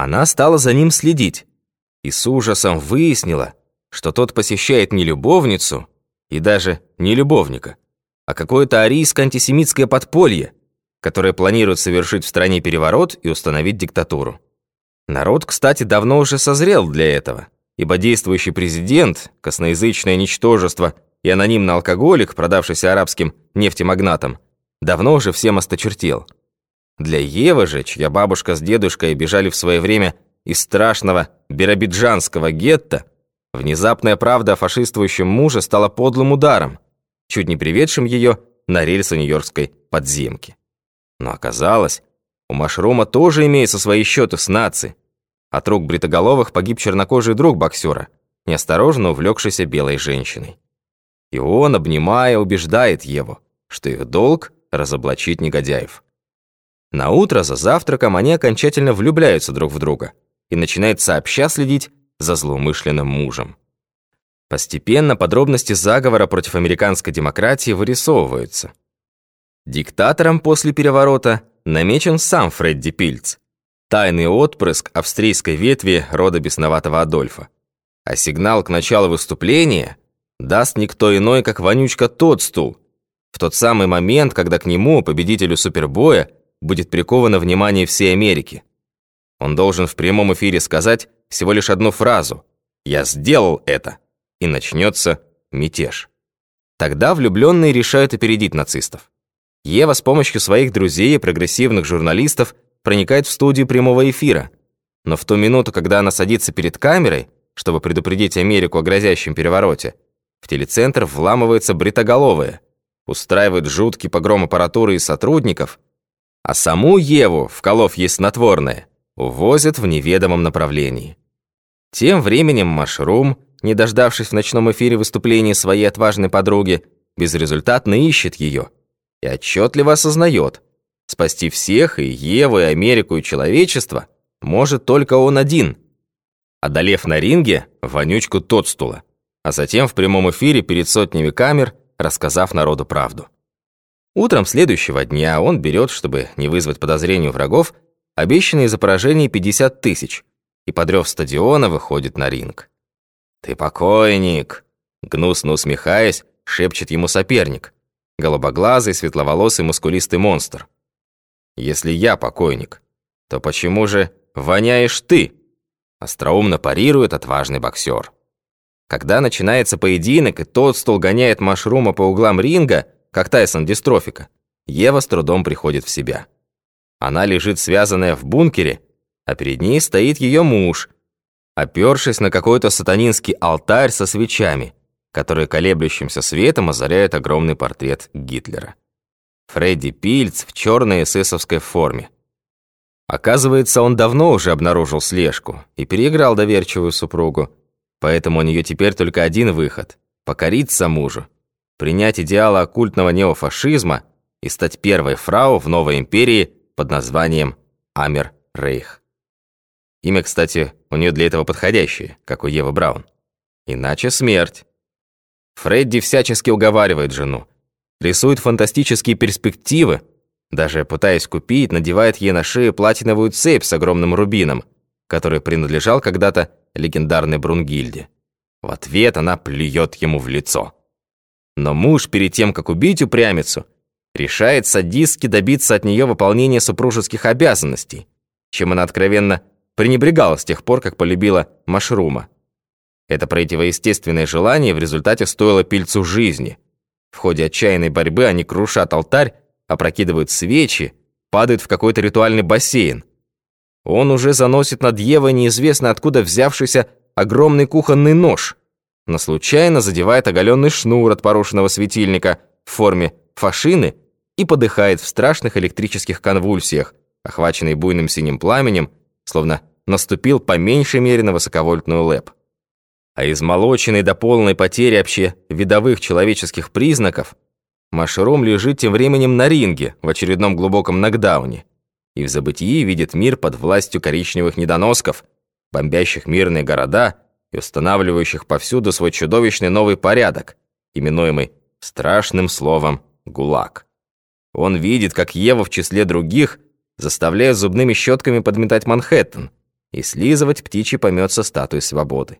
Она стала за ним следить и с ужасом выяснила, что тот посещает не любовницу и даже не любовника, а какое-то арийско-антисемитское подполье, которое планирует совершить в стране переворот и установить диктатуру. Народ, кстати, давно уже созрел для этого, ибо действующий президент, косноязычное ничтожество и анонимный алкоголик, продавшийся арабским нефтемагнатам, давно уже всем осточертел. Для Евы же, чья бабушка с дедушкой бежали в свое время из страшного биробиджанского гетто, внезапная правда о фашистующем муже стала подлым ударом, чуть не приведшим ее на рельсы нью-йоркской подземки. Но оказалось, у Машрума тоже имеются свои счеты с нацией. От рук бритоголовых погиб чернокожий друг боксера, неосторожно увлекшийся белой женщиной. И он, обнимая, убеждает Еву, что их долг – разоблачить негодяев. На утро за завтраком они окончательно влюбляются друг в друга и начинают сообща следить за злоумышленным мужем. Постепенно подробности заговора против американской демократии вырисовываются. Диктатором после переворота намечен сам Фредди Пильц, тайный отпрыск австрийской ветви рода бесноватого Адольфа. А сигнал к началу выступления даст никто иной, как вонючка Тодстул, в тот самый момент, когда к нему, победителю супербоя, будет приковано внимание всей Америки. Он должен в прямом эфире сказать всего лишь одну фразу «Я сделал это» и начнется мятеж. Тогда влюбленные решают опередить нацистов. Ева с помощью своих друзей и прогрессивных журналистов проникает в студию прямого эфира. Но в ту минуту, когда она садится перед камерой, чтобы предупредить Америку о грозящем перевороте, в телецентр вламывается бритоголовые, устраивает жуткий погром аппаратуры и сотрудников, а саму Еву, вколов ей снотворное, увозят в неведомом направлении. Тем временем Машрум не дождавшись в ночном эфире выступления своей отважной подруги, безрезультатно ищет ее и отчетливо осознает, спасти всех, и Еву, и Америку, и человечество может только он один, одолев на ринге вонючку Тотстула, а затем в прямом эфире перед сотнями камер, рассказав народу правду. Утром следующего дня он берет, чтобы не вызвать подозрений у врагов, обещанные за поражение 50 тысяч, и, подрев стадиона, выходит на ринг. «Ты покойник!» Гнусно усмехаясь, шепчет ему соперник. Голубоглазый, светловолосый, мускулистый монстр. «Если я покойник, то почему же воняешь ты?» Остроумно парирует отважный боксер. Когда начинается поединок, и тот стол гоняет Машрума по углам ринга, как Тайсон дистрофика, Ева с трудом приходит в себя. Она лежит связанная в бункере, а перед ней стоит ее муж, опершись на какой-то сатанинский алтарь со свечами, которые колеблющимся светом озаряют огромный портрет Гитлера. Фредди Пильц в черной эсэсовской форме. Оказывается, он давно уже обнаружил слежку и переиграл доверчивую супругу, поэтому у нее теперь только один выход – покориться мужу, принять идеалы оккультного неофашизма и стать первой фрау в новой империи под названием Амер Рейх. Имя, кстати, у нее для этого подходящее, как у Евы Браун. Иначе смерть. Фредди всячески уговаривает жену. Рисует фантастические перспективы. Даже пытаясь купить, надевает ей на шею платиновую цепь с огромным рубином, который принадлежал когда-то легендарной Брунгильде. В ответ она плюет ему в лицо. Но муж, перед тем, как убить упрямицу, решает садистски добиться от нее выполнения супружеских обязанностей, чем она откровенно пренебрегала с тех пор, как полюбила Машрума. Это противоестественное желание в результате стоило пильцу жизни. В ходе отчаянной борьбы они крушат алтарь, опрокидывают свечи, падают в какой-то ритуальный бассейн. Он уже заносит над Евой неизвестно откуда взявшийся огромный кухонный нож, но случайно задевает оголенный шнур от порушенного светильника в форме фашины и подыхает в страшных электрических конвульсиях, охваченный буйным синим пламенем, словно наступил по меньшей мере на высоковольтную ЛЭП. А измолоченный до полной потери вообще видовых человеческих признаков, Машрум лежит тем временем на ринге в очередном глубоком нокдауне и в забытии видит мир под властью коричневых недоносков, бомбящих мирные города и устанавливающих повсюду свой чудовищный новый порядок, именуемый страшным словом «ГУЛАГ». Он видит, как Ева в числе других заставляет зубными щетками подметать Манхэттен, и слизывать птичий помет со статуи свободы.